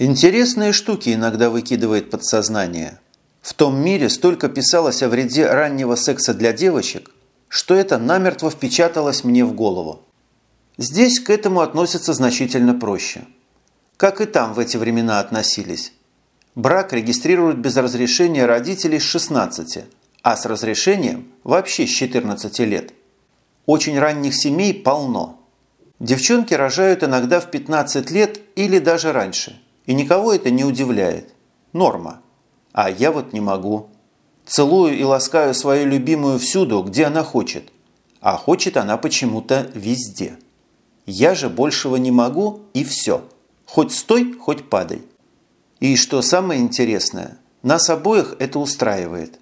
Интересные штуки иногда выкидывает подсознание. В том мире столько писалось о вреде раннего секса для девочек, что это намертво впечаталось мне в голову. Здесь к этому относятся значительно проще. Как и там в эти времена относились. Брак регистрируют без разрешения родителей с 16, а с разрешением вообще с 14 лет. Очень ранних семей полно. Девчонки рожают иногда в 15 лет или даже раньше. И никого это не удивляет. Норма. А я вот не могу. Целую и ласкаю свою любимую всюду, где она хочет. А хочет она почему-то везде. Я же большего не могу и все. Хоть стой, хоть падай. И что самое интересное, нас обоих это устраивает.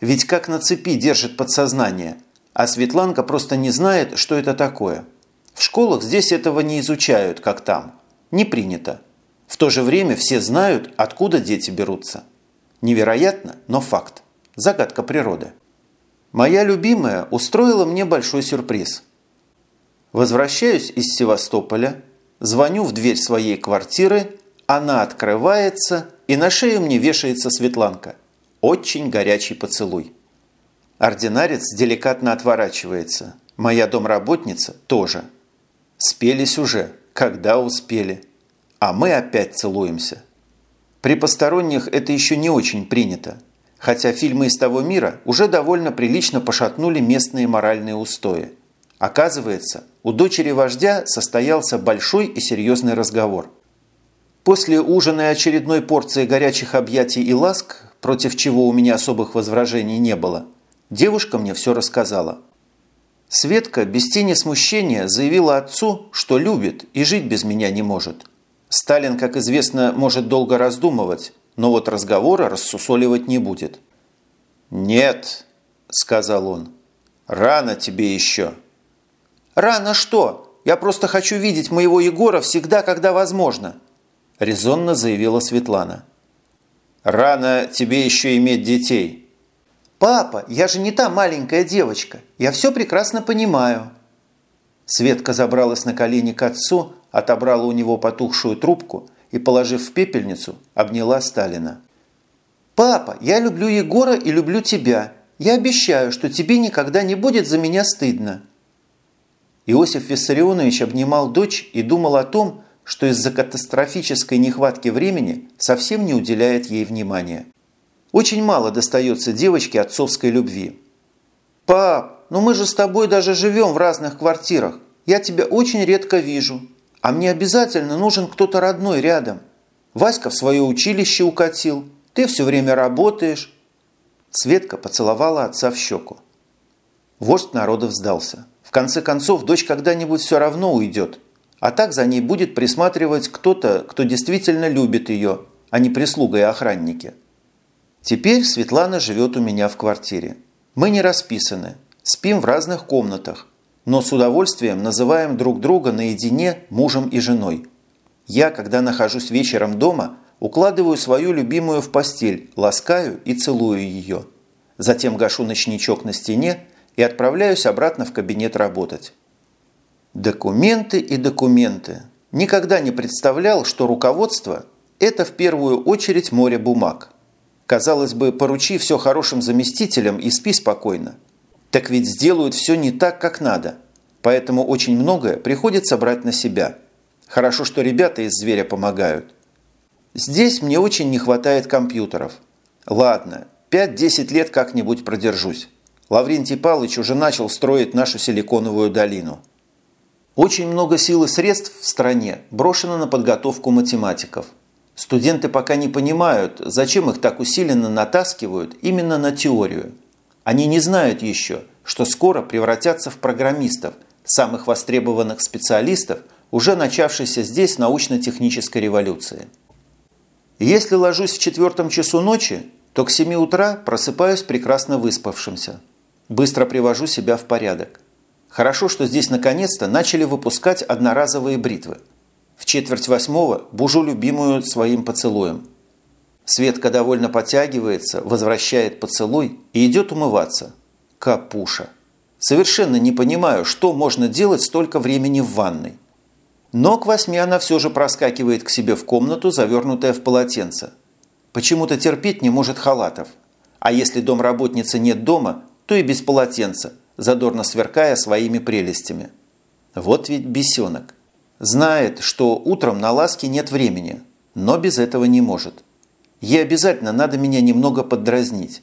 Ведь как на цепи держит подсознание, а Светланка просто не знает, что это такое. В школах здесь этого не изучают, как там. Не принято. В то же время все знают, откуда дети берутся. Невероятно, но факт. Загадка природы. Моя любимая устроила мне большой сюрприз – Возвращаюсь из Севастополя, звоню в дверь своей квартиры, она открывается, и на шею мне вешается Светланка. Очень горячий поцелуй. Ординарец деликатно отворачивается. Моя домработница тоже. Спелись уже, когда успели. А мы опять целуемся. При посторонних это еще не очень принято, хотя фильмы из того мира уже довольно прилично пошатнули местные моральные устои. Оказывается, у дочери вождя состоялся большой и серьезный разговор. После ужина и очередной порции горячих объятий и ласк, против чего у меня особых возражений не было, девушка мне все рассказала. Светка без тени смущения заявила отцу, что любит и жить без меня не может. Сталин, как известно, может долго раздумывать, но вот разговора рассусоливать не будет. «Нет», – сказал он, – «рано тебе еще». «Рано что? Я просто хочу видеть моего Егора всегда, когда возможно», – резонно заявила Светлана. «Рано тебе еще иметь детей». «Папа, я же не та маленькая девочка. Я все прекрасно понимаю». Светка забралась на колени к отцу, отобрала у него потухшую трубку и, положив в пепельницу, обняла Сталина. «Папа, я люблю Егора и люблю тебя. Я обещаю, что тебе никогда не будет за меня стыдно». Иосиф Виссарионович обнимал дочь и думал о том, что из-за катастрофической нехватки времени совсем не уделяет ей внимания. Очень мало достается девочке отцовской любви. «Пап, ну мы же с тобой даже живем в разных квартирах. Я тебя очень редко вижу. А мне обязательно нужен кто-то родной рядом. Васька в свое училище укатил. Ты все время работаешь». Светка поцеловала отца в щеку. Вождь народов сдался. В конце концов, дочь когда-нибудь все равно уйдет. А так за ней будет присматривать кто-то, кто действительно любит ее, а не прислуга и охранники. Теперь Светлана живет у меня в квартире. Мы не расписаны, спим в разных комнатах, но с удовольствием называем друг друга наедине мужем и женой. Я, когда нахожусь вечером дома, укладываю свою любимую в постель, ласкаю и целую ее. Затем гашу ночничок на стене и отправляюсь обратно в кабинет работать. Документы и документы. Никогда не представлял, что руководство – это в первую очередь море бумаг. Казалось бы, поручи все хорошим заместителям и спи спокойно. Так ведь сделают все не так, как надо. Поэтому очень многое приходится брать на себя. Хорошо, что ребята из «Зверя» помогают. Здесь мне очень не хватает компьютеров. Ладно, 5-10 лет как-нибудь продержусь. Лаврентий Павлович уже начал строить нашу силиконовую долину. Очень много сил и средств в стране брошено на подготовку математиков. Студенты пока не понимают, зачем их так усиленно натаскивают именно на теорию. Они не знают еще, что скоро превратятся в программистов, самых востребованных специалистов, уже начавшейся здесь научно-технической революции. Если ложусь в четвертом часу ночи, то к 7 утра просыпаюсь прекрасно выспавшимся. Быстро привожу себя в порядок. Хорошо, что здесь наконец-то начали выпускать одноразовые бритвы. В четверть восьмого бужу любимую своим поцелуем. Светка довольно подтягивается, возвращает поцелуй и идет умываться. Капуша. Совершенно не понимаю, что можно делать столько времени в ванной. Но к восьми она все же проскакивает к себе в комнату, завернутая в полотенце. Почему-то терпеть не может халатов. А если домработницы нет дома, то и без полотенца, задорно сверкая своими прелестями. Вот ведь бесенок. Знает, что утром на ласке нет времени, но без этого не может. Ей обязательно надо меня немного поддразнить.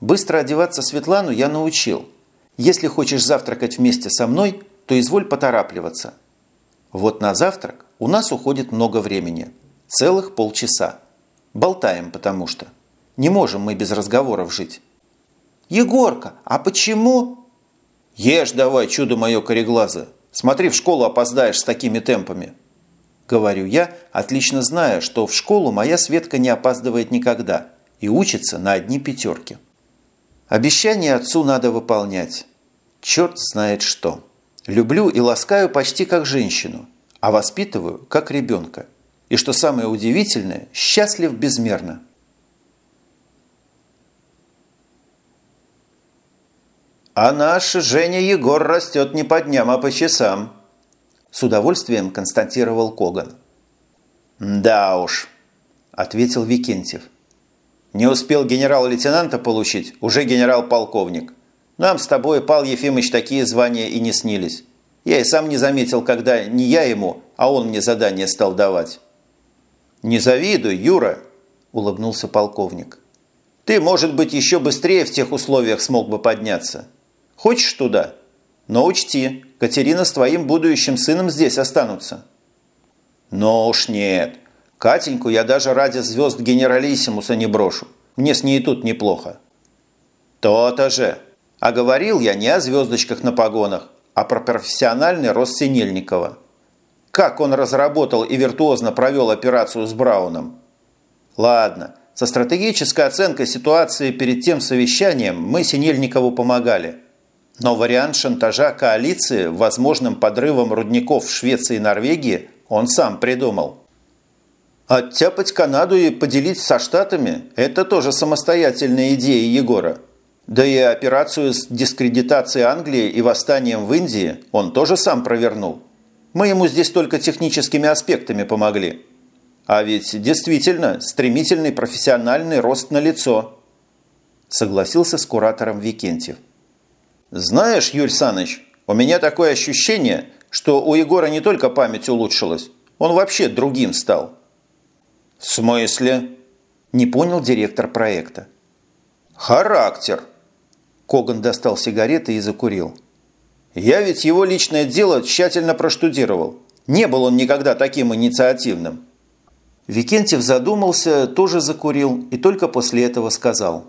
Быстро одеваться Светлану я научил. Если хочешь завтракать вместе со мной, то изволь поторапливаться. Вот на завтрак у нас уходит много времени. Целых полчаса. Болтаем, потому что. Не можем мы без разговоров жить. «Егорка, а почему?» «Ешь давай, чудо мое кореглазое. Смотри, в школу опоздаешь с такими темпами». Говорю я, отлично зная, что в школу моя Светка не опаздывает никогда и учится на одни пятерки. Обещание отцу надо выполнять. Черт знает что. Люблю и ласкаю почти как женщину, а воспитываю как ребенка. И что самое удивительное, счастлив безмерно. А наш Женя Егор растет не по дням, а по часам, с удовольствием констатировал Коган. «Да уж», – ответил Викентьев. «Не успел генерал-лейтенанта получить, уже генерал-полковник. Нам с тобой, Пал Ефимович, такие звания и не снились. Я и сам не заметил, когда не я ему, а он мне задание стал давать». «Не завидуй, Юра», – улыбнулся полковник. «Ты, может быть, еще быстрее в тех условиях смог бы подняться. Хочешь туда?» Но учти, Катерина с твоим будущим сыном здесь останутся». «Но уж нет. Катеньку я даже ради звезд генералиссимуса не брошу. Мне с ней тут неплохо». «То-то же. А говорил я не о звездочках на погонах, а про профессиональный рост Синельникова. Как он разработал и виртуозно провел операцию с Брауном. Ладно, со стратегической оценкой ситуации перед тем совещанием мы Синельникову помогали – но вариант шантажа коалиции возможным подрывом рудников в Швеции и Норвегии он сам придумал. Оттяпать Канаду и поделить со Штатами – это тоже самостоятельная идея Егора. Да и операцию с дискредитацией Англии и восстанием в Индии он тоже сам провернул. Мы ему здесь только техническими аспектами помогли. А ведь действительно стремительный профессиональный рост на лицо. Согласился с куратором Викентьев. «Знаешь, Юрий Саныч, у меня такое ощущение, что у Егора не только память улучшилась, он вообще другим стал». «В смысле?» – не понял директор проекта. «Характер!» Коган достал сигареты и закурил. «Я ведь его личное дело тщательно проштудировал. Не был он никогда таким инициативным». Викентьев задумался, тоже закурил и только после этого сказал.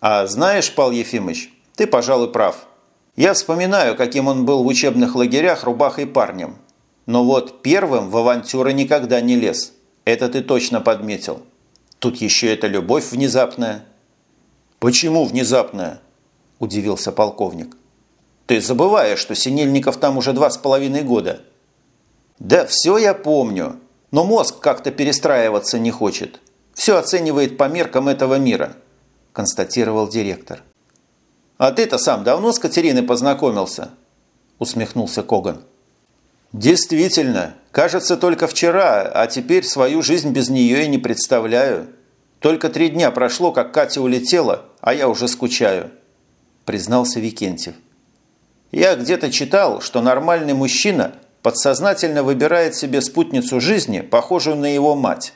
«А знаешь, Пал Ефимович, ты, пожалуй, прав. Я вспоминаю, каким он был в учебных лагерях рубахой парнем. Но вот первым в авантюры никогда не лез. Это ты точно подметил. Тут еще эта любовь внезапная. «Почему внезапная?» – удивился полковник. «Ты забываешь, что Синельников там уже два с половиной года». «Да все я помню, но мозг как-то перестраиваться не хочет. Все оценивает по меркам этого мира», – констатировал директор. «А ты-то сам давно с Катериной познакомился?» – усмехнулся Коган. «Действительно, кажется, только вчера, а теперь свою жизнь без нее и не представляю. Только три дня прошло, как Катя улетела, а я уже скучаю», – признался Викентьев. «Я где-то читал, что нормальный мужчина подсознательно выбирает себе спутницу жизни, похожую на его мать.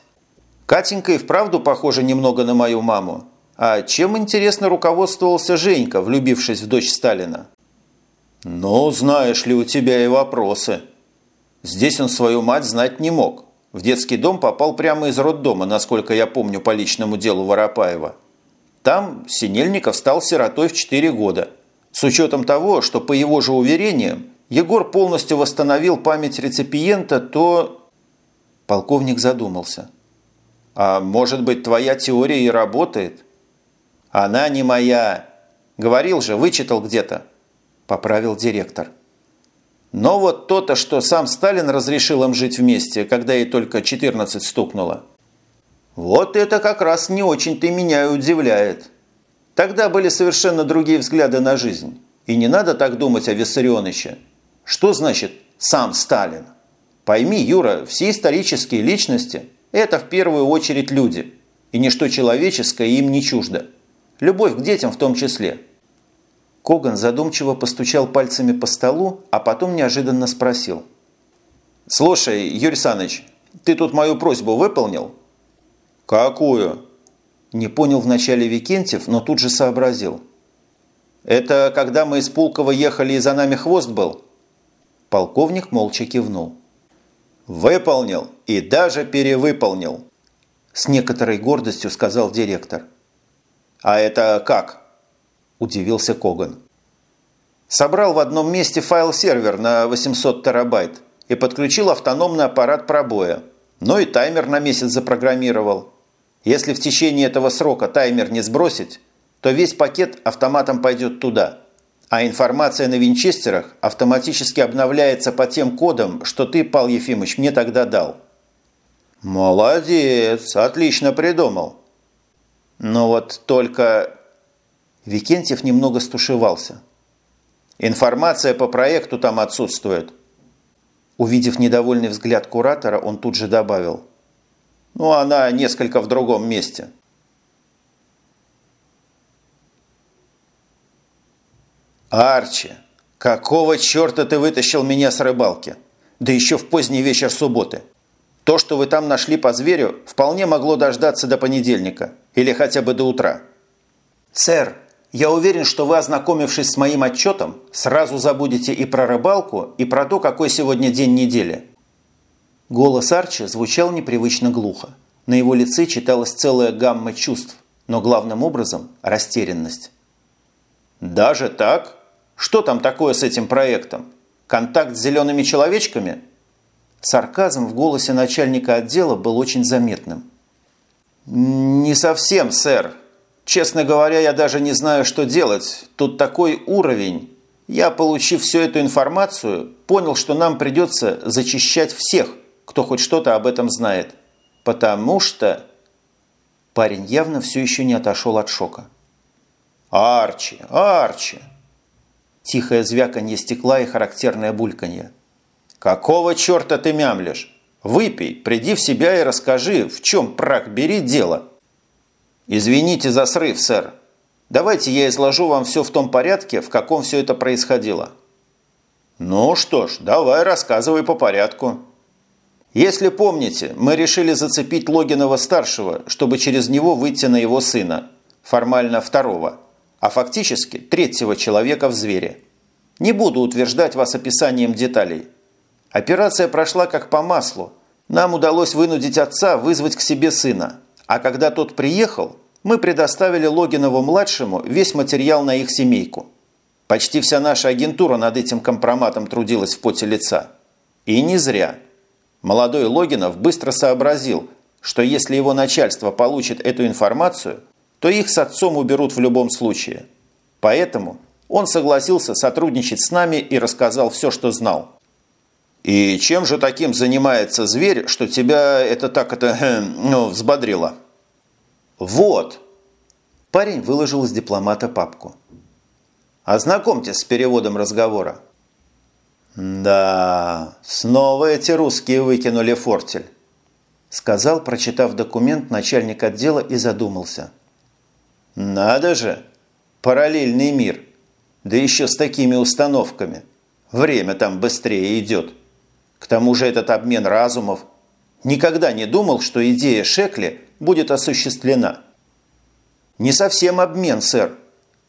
Катенька и вправду похожа немного на мою маму, а чем, интересно, руководствовался Женька, влюбившись в дочь Сталина? Ну, знаешь ли, у тебя и вопросы. Здесь он свою мать знать не мог. В детский дом попал прямо из роддома, насколько я помню по личному делу Воропаева. Там Синельников стал сиротой в 4 года. С учетом того, что, по его же уверениям, Егор полностью восстановил память реципиента, то... Полковник задумался. А может быть, твоя теория и работает? «Она не моя!» «Говорил же, вычитал где-то», – поправил директор. Но вот то-то, что сам Сталин разрешил им жить вместе, когда ей только 14 стукнуло. Вот это как раз не очень-то меня и удивляет. Тогда были совершенно другие взгляды на жизнь. И не надо так думать о Виссарионовиче. Что значит «сам Сталин»? Пойми, Юра, все исторические личности – это в первую очередь люди, и ничто человеческое им не чуждо. Любовь к детям в том числе. Коган задумчиво постучал пальцами по столу, а потом неожиданно спросил. «Слушай, Юрий Саныч, ты тут мою просьбу выполнил?» «Какую?» Не понял вначале Викентьев, но тут же сообразил. «Это когда мы из Пулкова ехали и за нами хвост был?» Полковник молча кивнул. «Выполнил и даже перевыполнил», с некоторой гордостью сказал директор. «А это как?» – удивился Коган. Собрал в одном месте файл-сервер на 800 терабайт и подключил автономный аппарат пробоя. Ну и таймер на месяц запрограммировал. Если в течение этого срока таймер не сбросить, то весь пакет автоматом пойдет туда. А информация на винчестерах автоматически обновляется по тем кодам, что ты, Пал Ефимович, мне тогда дал. «Молодец! Отлично придумал!» Но вот только... Викентьев немного стушевался. «Информация по проекту там отсутствует». Увидев недовольный взгляд куратора, он тут же добавил – ну, она несколько в другом месте. Арчи, какого черта ты вытащил меня с рыбалки? Да еще в поздний вечер субботы. То, что вы там нашли по зверю, вполне могло дождаться до понедельника. Или хотя бы до утра. Сэр, я уверен, что вы, ознакомившись с моим отчетом, сразу забудете и про рыбалку, и про то, какой сегодня день недели. Голос Арчи звучал непривычно глухо. На его лице читалась целая гамма чувств, но главным образом – растерянность. «Даже так? Что там такое с этим проектом? Контакт с зелеными человечками?» Сарказм в голосе начальника отдела был очень заметным. «Не совсем, сэр. Честно говоря, я даже не знаю, что делать. Тут такой уровень. Я, получив всю эту информацию, понял, что нам придется зачищать всех, кто хоть что-то об этом знает. Потому что... Парень явно все еще не отошел от шока. «Арчи! Арчи!» Тихое звяканье стекла и характерное бульканье. «Какого черта ты мямлишь? Выпей, приди в себя и расскажи, в чем прак бери дело». «Извините за срыв, сэр. Давайте я изложу вам все в том порядке, в каком все это происходило». «Ну что ж, давай рассказывай по порядку». Если помните, мы решили зацепить Логинова-старшего, чтобы через него выйти на его сына, формально второго, а фактически третьего человека в звере. Не буду утверждать вас описанием деталей. Операция прошла как по маслу. Нам удалось вынудить отца вызвать к себе сына. А когда тот приехал, мы предоставили Логинову-младшему весь материал на их семейку. Почти вся наша агентура над этим компроматом трудилась в поте лица. И не зря – Молодой Логинов быстро сообразил, что если его начальство получит эту информацию, то их с отцом уберут в любом случае. Поэтому он согласился сотрудничать с нами и рассказал все, что знал. «И чем же таким занимается зверь, что тебя это так это, ну, взбодрило?» «Вот!» Парень выложил из дипломата папку. «Ознакомьтесь с переводом разговора». «Да, снова эти русские выкинули фортель», – сказал, прочитав документ начальник отдела и задумался. «Надо же! Параллельный мир! Да еще с такими установками! Время там быстрее идет! К тому же этот обмен разумов! Никогда не думал, что идея Шекли будет осуществлена!» «Не совсем обмен, сэр.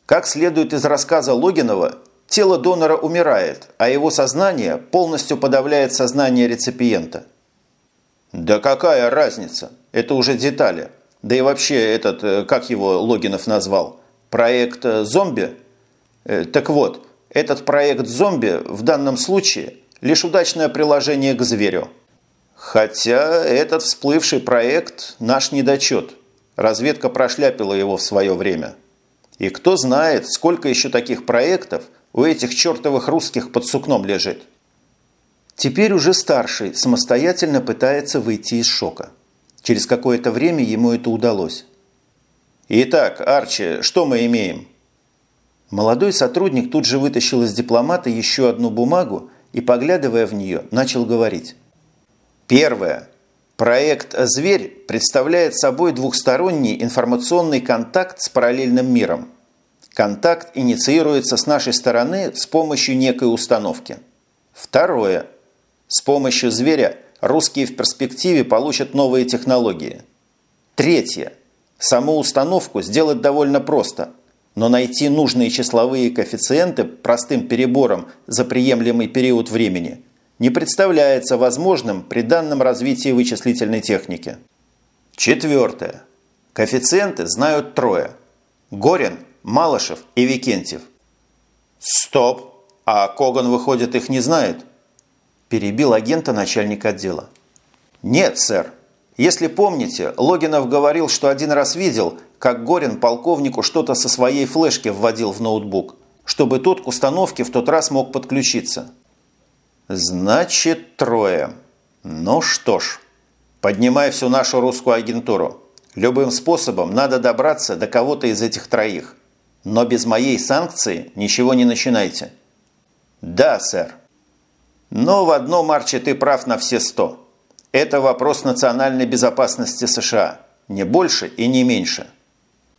Как следует из рассказа Логинова, Тело донора умирает, а его сознание полностью подавляет сознание реципиента. Да какая разница? Это уже детали. Да и вообще этот, э, как его Логинов назвал, проект э, «Зомби»? Э, так вот, этот проект «Зомби» в данном случае лишь удачное приложение к зверю. Хотя этот всплывший проект – наш недочет. Разведка прошляпила его в свое время. И кто знает, сколько еще таких проектов – у этих чертовых русских под сукном лежит. Теперь уже старший самостоятельно пытается выйти из шока. Через какое-то время ему это удалось. «Итак, Арчи, что мы имеем?» Молодой сотрудник тут же вытащил из дипломата еще одну бумагу и, поглядывая в нее, начал говорить. Первое. Проект «Зверь» представляет собой двухсторонний информационный контакт с параллельным миром. Контакт инициируется с нашей стороны с помощью некой установки. Второе. С помощью «Зверя» русские в перспективе получат новые технологии. Третье. Саму установку сделать довольно просто, но найти нужные числовые коэффициенты простым перебором за приемлемый период времени не представляется возможным при данном развитии вычислительной техники. Четвертое. Коэффициенты знают трое. Горин, Малышев и Викентьев. Стоп! А Коган, выходит, их не знает? Перебил агента начальник отдела. Нет, сэр. Если помните, Логинов говорил, что один раз видел, как Горин полковнику что-то со своей флешки вводил в ноутбук, чтобы тот к установке в тот раз мог подключиться. Значит, трое. Ну что ж, поднимай всю нашу русскую агентуру. Любым способом надо добраться до кого-то из этих троих. Но без моей санкции ничего не начинайте. Да, сэр. Но в одном, Арчи, ты прав на все сто. Это вопрос национальной безопасности США. Не больше и не меньше.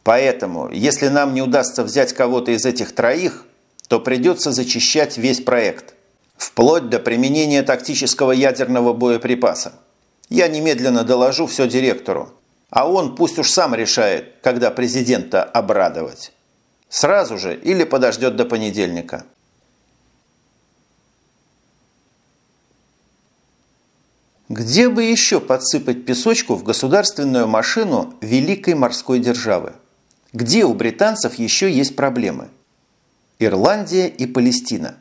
Поэтому, если нам не удастся взять кого-то из этих троих, то придется зачищать весь проект. Вплоть до применения тактического ядерного боеприпаса. Я немедленно доложу все директору. А он пусть уж сам решает, когда президента обрадовать. Сразу же или подождет до понедельника. Где бы еще подсыпать песочку в государственную машину великой морской державы? Где у британцев еще есть проблемы? Ирландия и Палестина.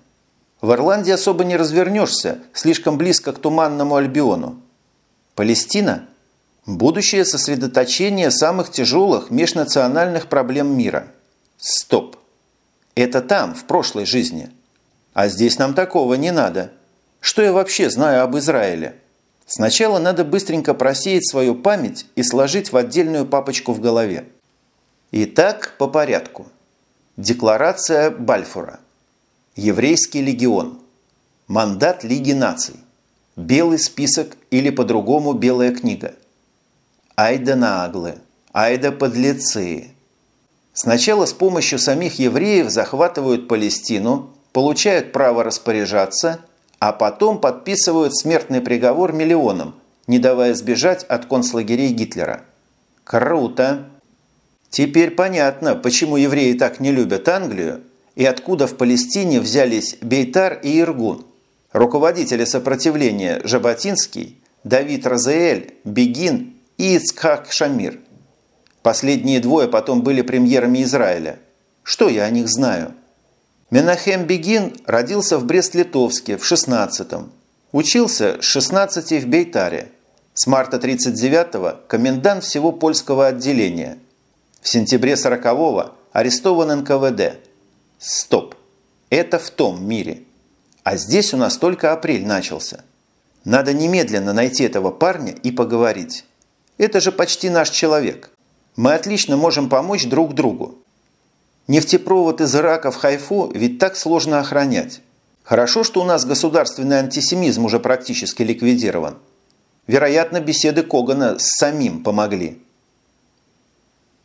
В Ирландии особо не развернешься, слишком близко к Туманному Альбиону. Палестина – будущее сосредоточение самых тяжелых межнациональных проблем мира. Стоп. Это там, в прошлой жизни. А здесь нам такого не надо. Что я вообще знаю об Израиле? Сначала надо быстренько просеять свою память и сложить в отдельную папочку в голове. Итак, по порядку. Декларация Бальфура. Еврейский легион. Мандат Лиги наций. Белый список или по-другому белая книга. Айда наглы. Айда подлецы. Сначала с помощью самих евреев захватывают Палестину, получают право распоряжаться – а потом подписывают смертный приговор миллионам, не давая сбежать от концлагерей Гитлера. Круто! Теперь понятно, почему евреи так не любят Англию и откуда в Палестине взялись Бейтар и Иргун. Руководители сопротивления Жаботинский, Давид Розеэль, Бегин и Ицхак Шамир. Последние двое потом были премьерами Израиля. Что я о них знаю? Менахем Бегин родился в Брест-Литовске в 16-м. Учился с 16 в Бейтаре. С марта 39-го комендант всего польского отделения. В сентябре 40-го арестован НКВД. Стоп. Это в том мире. А здесь у нас только апрель начался. Надо немедленно найти этого парня и поговорить. Это же почти наш человек. Мы отлично можем помочь друг другу. Нефтепровод из Ирака в Хайфу ведь так сложно охранять. Хорошо, что у нас государственный антисемизм уже практически ликвидирован. Вероятно, беседы Когана с самим помогли.